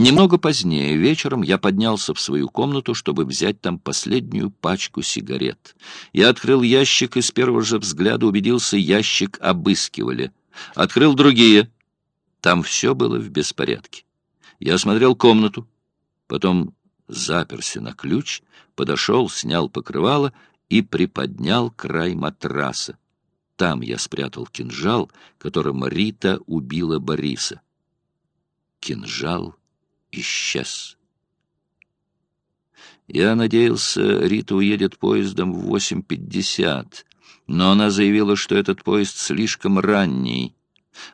Немного позднее, вечером, я поднялся в свою комнату, чтобы взять там последнюю пачку сигарет. Я открыл ящик и с первого же взгляда убедился, ящик обыскивали. Открыл другие. Там все было в беспорядке. Я осмотрел комнату, потом заперся на ключ, подошел, снял покрывало и приподнял край матраса. Там я спрятал кинжал, которым Рита убила Бориса. Кинжал исчез. Я надеялся, Рита уедет поездом в 8.50, но она заявила, что этот поезд слишком ранний.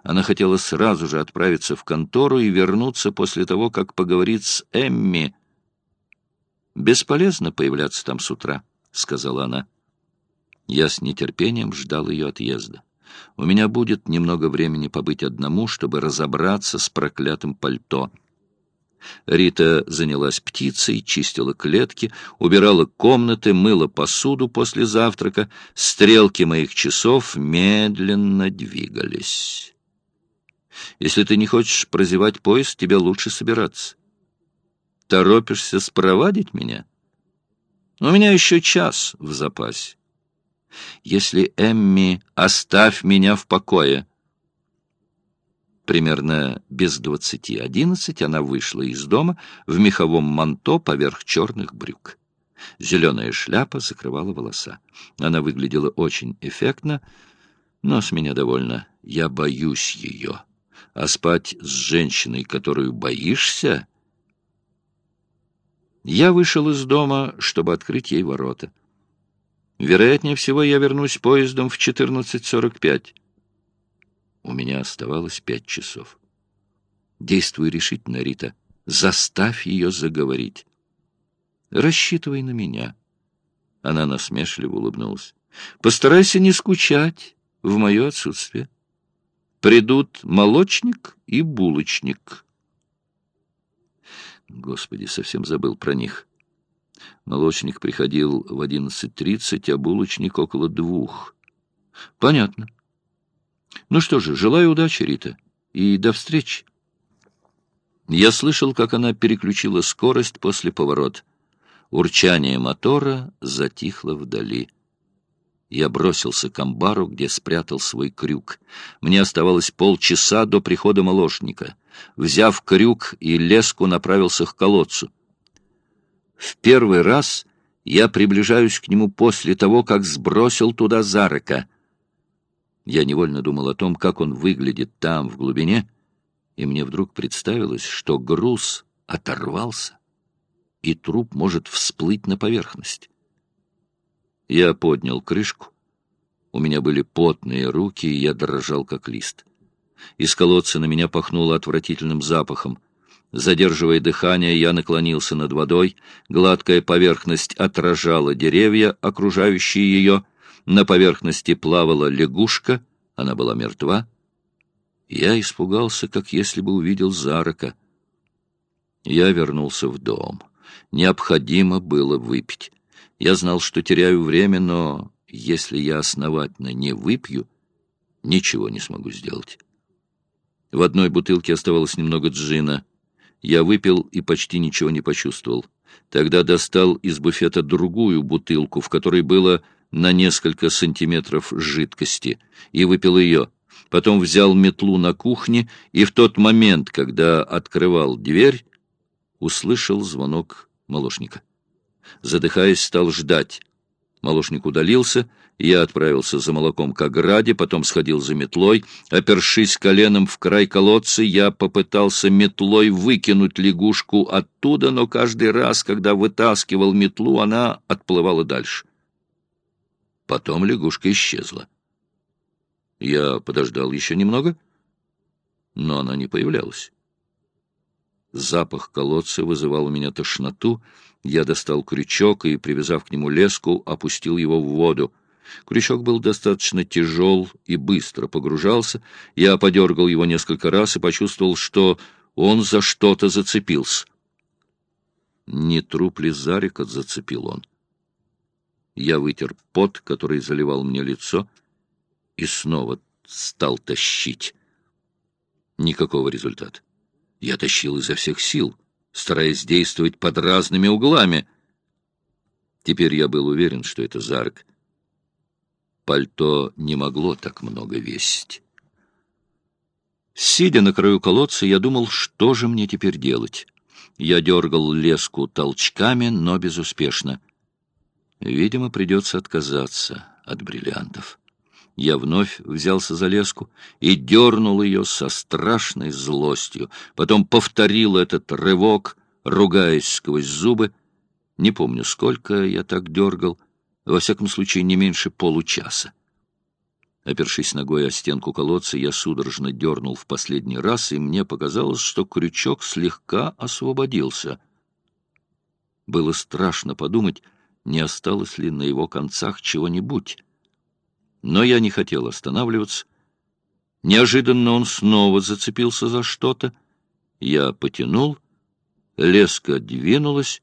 Она хотела сразу же отправиться в контору и вернуться после того, как поговорит с Эмми. «Бесполезно появляться там с утра», — сказала она. Я с нетерпением ждал ее отъезда. У меня будет немного времени побыть одному, чтобы разобраться с проклятым пальто. Рита занялась птицей, чистила клетки, убирала комнаты, мыла посуду после завтрака. Стрелки моих часов медленно двигались. Если ты не хочешь прозевать поезд, тебе лучше собираться. Торопишься спровадить меня? У меня еще час в запасе. Если Эмми, оставь меня в покое. Примерно без двадцати одиннадцать она вышла из дома в меховом манто поверх черных брюк. Зеленая шляпа закрывала волоса. Она выглядела очень эффектно, но с меня довольно. Я боюсь ее. А спать с женщиной, которую боишься... Я вышел из дома, чтобы открыть ей ворота. Вероятнее всего, я вернусь поездом в 14.45. У меня оставалось пять часов. Действуй решительно, Рита. Заставь ее заговорить. Рассчитывай на меня. Она насмешливо улыбнулась. Постарайся не скучать в мое отсутствие. Придут молочник и булочник. Господи, совсем забыл про них. Молочник приходил в одиннадцать тридцать, а булочник около двух. Понятно. Ну что же, желаю удачи, Рита, и до встречи. Я слышал, как она переключила скорость после поворота. Урчание мотора затихло вдали. Я бросился к амбару, где спрятал свой крюк. Мне оставалось полчаса до прихода молочника. Взяв крюк и леску, направился к колодцу. В первый раз я приближаюсь к нему после того, как сбросил туда Зарока. Я невольно думал о том, как он выглядит там, в глубине, и мне вдруг представилось, что груз оторвался, и труп может всплыть на поверхность. Я поднял крышку. У меня были потные руки, и я дрожал, как лист. Из колодца на меня пахнуло отвратительным запахом. Задерживая дыхание, я наклонился над водой. Гладкая поверхность отражала деревья, окружающие ее. На поверхности плавала лягушка. Она была мертва. Я испугался, как если бы увидел Зарока. Я вернулся в дом. Необходимо было выпить. Я знал, что теряю время, но если я основательно не выпью, ничего не смогу сделать. В одной бутылке оставалось немного джина — я выпил и почти ничего не почувствовал. Тогда достал из буфета другую бутылку, в которой было на несколько сантиметров жидкости, и выпил ее. Потом взял метлу на кухне, и в тот момент, когда открывал дверь, услышал звонок молочника. Задыхаясь, стал ждать. Молочник удалился, я отправился за молоком к ограде, потом сходил за метлой. Опершись коленом в край колодца, я попытался метлой выкинуть лягушку оттуда, но каждый раз, когда вытаскивал метлу, она отплывала дальше. Потом лягушка исчезла. Я подождал еще немного, но она не появлялась. Запах колодца вызывал у меня тошноту. Я достал крючок и, привязав к нему леску, опустил его в воду. Крючок был достаточно тяжел и быстро погружался. Я подергал его несколько раз и почувствовал, что он за что-то зацепился. Не труп ли Зарика зацепил он? Я вытер пот, который заливал мне лицо, и снова стал тащить. Никакого результата. Я тащил изо всех сил, стараясь действовать под разными углами. Теперь я был уверен, что это Зарк. Пальто не могло так много весить. Сидя на краю колодца, я думал, что же мне теперь делать. Я дергал леску толчками, но безуспешно. Видимо, придется отказаться от бриллиантов. Я вновь взялся за леску и дернул ее со страшной злостью. Потом повторил этот рывок, ругаясь сквозь зубы. Не помню, сколько я так дергал, во всяком случае, не меньше получаса. Опершись ногой о стенку колодца, я судорожно дернул в последний раз, и мне показалось, что крючок слегка освободился. Было страшно подумать, не осталось ли на его концах чего-нибудь. Но я не хотел останавливаться. Неожиданно он снова зацепился за что-то. Я потянул, леска двинулась,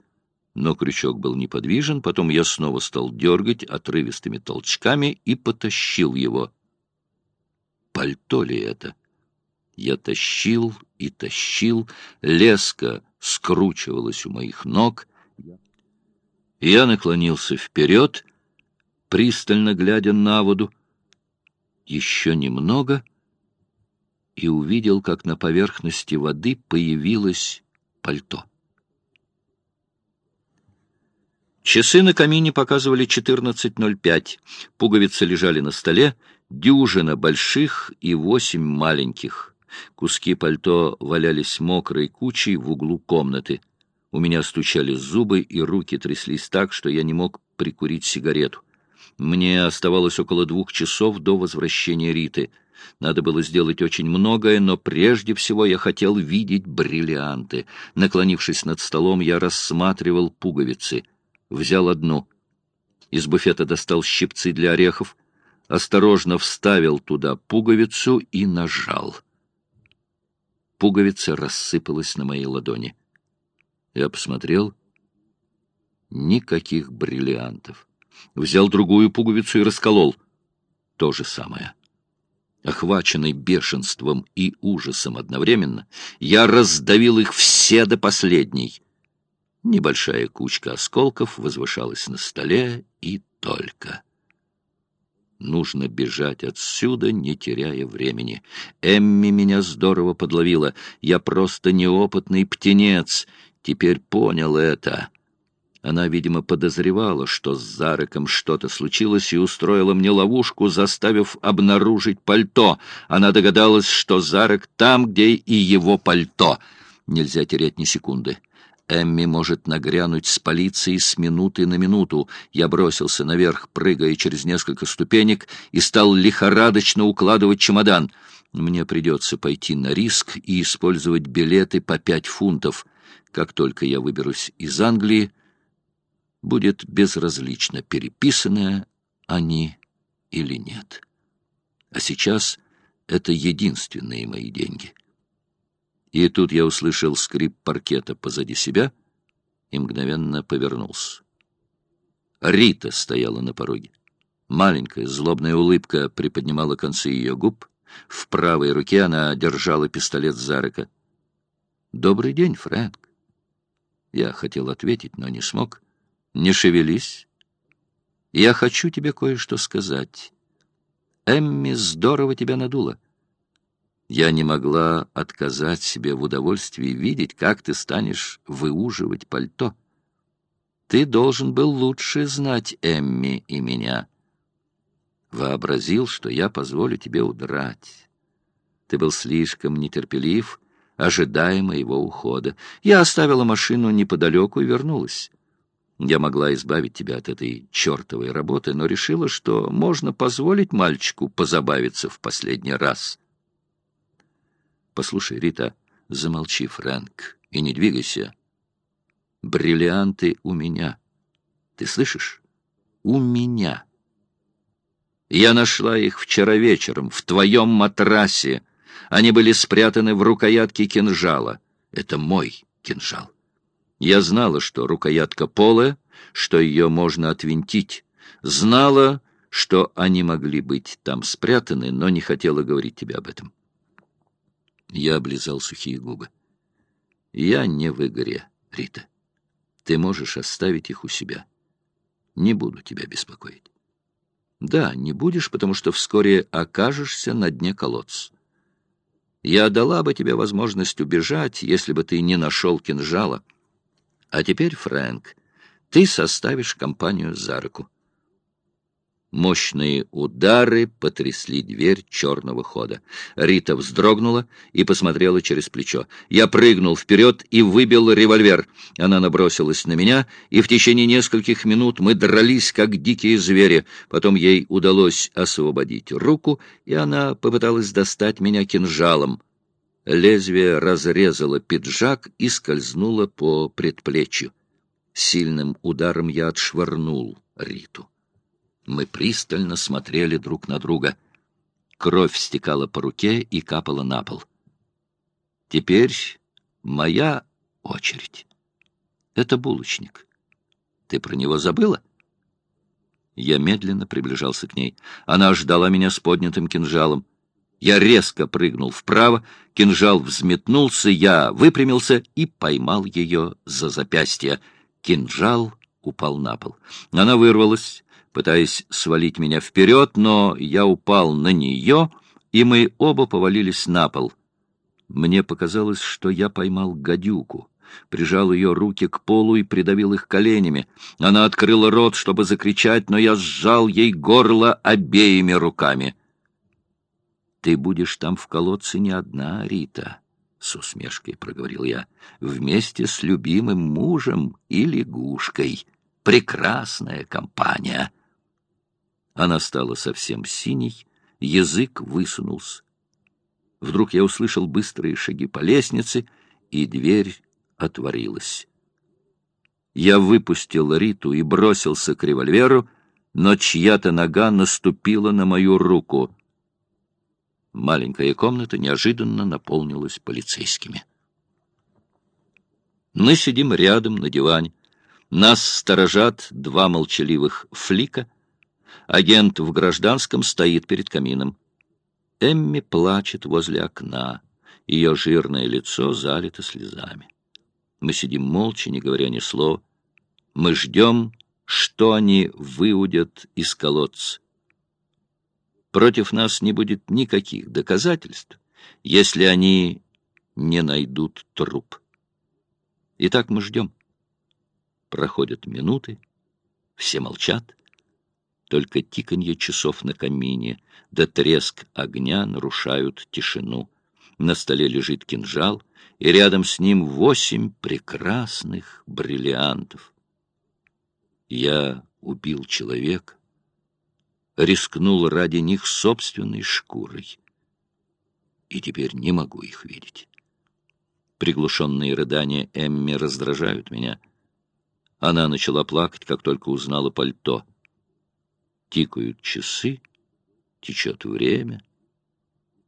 но крючок был неподвижен, потом я снова стал дергать отрывистыми толчками и потащил его. Пальто ли это? Я тащил и тащил, леска скручивалась у моих ног. Я наклонился вперед, пристально глядя на воду. Еще немного — и увидел, как на поверхности воды появилось пальто. Часы на камине показывали 14.05. Пуговицы лежали на столе, дюжина больших и восемь маленьких. Куски пальто валялись мокрой кучей в углу комнаты. У меня стучали зубы, и руки тряслись так, что я не мог прикурить сигарету. Мне оставалось около двух часов до возвращения Риты. Надо было сделать очень многое, но прежде всего я хотел видеть бриллианты. Наклонившись над столом, я рассматривал пуговицы — взял одну. Из буфета достал щипцы для орехов, осторожно вставил туда пуговицу и нажал. Пуговица рассыпалась на моей ладони. Я посмотрел. Никаких бриллиантов. Взял другую пуговицу и расколол. То же самое. Охваченный бешенством и ужасом одновременно, я раздавил их все до последней. Небольшая кучка осколков возвышалась на столе и только. Нужно бежать отсюда, не теряя времени. Эмми меня здорово подловила. Я просто неопытный птенец. Теперь понял это. Она, видимо, подозревала, что с Зарыком что-то случилось, и устроила мне ловушку, заставив обнаружить пальто. Она догадалась, что Зарык там, где и его пальто. Нельзя терять ни секунды. Эмми может нагрянуть с полицией с минуты на минуту. Я бросился наверх, прыгая через несколько ступенек, и стал лихорадочно укладывать чемодан. Мне придется пойти на риск и использовать билеты по пять фунтов. Как только я выберусь из Англии, будет безразлично, переписанные они или нет. А сейчас это единственные мои деньги. И тут я услышал скрип паркета позади себя и мгновенно повернулся. Рита стояла на пороге. Маленькая злобная улыбка приподнимала концы ее губ. В правой руке она держала пистолет Зарека. «Добрый день, Фрэнк». Я хотел ответить, но не смог. «Не шевелись. Я хочу тебе кое-что сказать. Эмми здорово тебя надула. Я не могла отказать себе в удовольствии видеть, как ты станешь выуживать пальто. Ты должен был лучше знать Эмми и меня. Вообразил, что я позволю тебе удрать. Ты был слишком нетерпелив, ожидая моего ухода. Я оставила машину неподалеку и вернулась. Я могла избавить тебя от этой чертовой работы, но решила, что можно позволить мальчику позабавиться в последний раз». Послушай, Рита, замолчи, Фрэнк, и не двигайся. Бриллианты у меня. Ты слышишь? У меня. Я нашла их вчера вечером в твоем матрасе. Они были спрятаны в рукоятке кинжала. Это мой кинжал. Я знала, что рукоятка полая, что ее можно отвинтить. Знала, что они могли быть там спрятаны, но не хотела говорить тебе об этом. Я облизал сухие губы. Я не в игре, Рита. Ты можешь оставить их у себя. Не буду тебя беспокоить. Да, не будешь, потому что вскоре окажешься на дне колодца. Я дала бы тебе возможность убежать, если бы ты не нашел кинжала. А теперь, Фрэнк, ты составишь компанию за руку. Мощные удары потрясли дверь черного хода. Рита вздрогнула и посмотрела через плечо. Я прыгнул вперед и выбил револьвер. Она набросилась на меня, и в течение нескольких минут мы дрались, как дикие звери. Потом ей удалось освободить руку, и она попыталась достать меня кинжалом. Лезвие разрезало пиджак и скользнуло по предплечью. Сильным ударом я отшвырнул Риту. Мы пристально смотрели друг на друга. Кровь стекала по руке и капала на пол. Теперь моя очередь. Это булочник. Ты про него забыла? Я медленно приближался к ней. Она ждала меня с поднятым кинжалом. Я резко прыгнул вправо, кинжал взметнулся, я выпрямился и поймал ее за запястье. Кинжал упал на пол. Она вырвалась, пытаясь свалить меня вперед, но я упал на нее, и мы оба повалились на пол. Мне показалось, что я поймал гадюку, прижал ее руки к полу и придавил их коленями. Она открыла рот, чтобы закричать, но я сжал ей горло обеими руками. «Ты будешь там в колодце не одна, Рита», — с усмешкой проговорил я, — «вместе с любимым мужем и лягушкой. Прекрасная компания». Она стала совсем синей, язык высунулся. Вдруг я услышал быстрые шаги по лестнице, и дверь отворилась. Я выпустил Риту и бросился к револьверу, но чья-то нога наступила на мою руку. Маленькая комната неожиданно наполнилась полицейскими. Мы сидим рядом на диване. Нас сторожат два молчаливых флика — Агент в гражданском стоит перед камином. Эмми плачет возле окна. Ее жирное лицо залито слезами. Мы сидим молча, не говоря ни слова. Мы ждем, что они выудят из колодца. Против нас не будет никаких доказательств, если они не найдут труп. Итак, мы ждем. Проходят минуты, все молчат. Только тиканье часов на камине да треск огня нарушают тишину. На столе лежит кинжал, и рядом с ним восемь прекрасных бриллиантов. Я убил человека, рискнул ради них собственной шкурой, и теперь не могу их видеть. Приглушенные рыдания Эмми раздражают меня. Она начала плакать, как только узнала пальто — Тикают часы, течет время.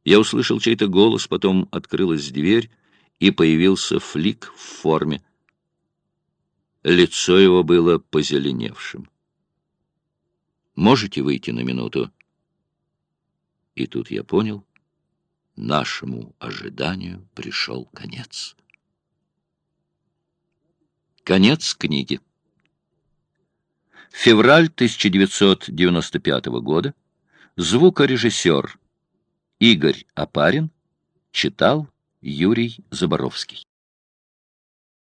Я услышал чей-то голос, потом открылась дверь, и появился флик в форме. Лицо его было позеленевшим. «Можете выйти на минуту?» И тут я понял, нашему ожиданию пришел конец. Конец книги. Февраль 1995 года. Звукорежиссер Игорь Апарин читал Юрий Заборовский.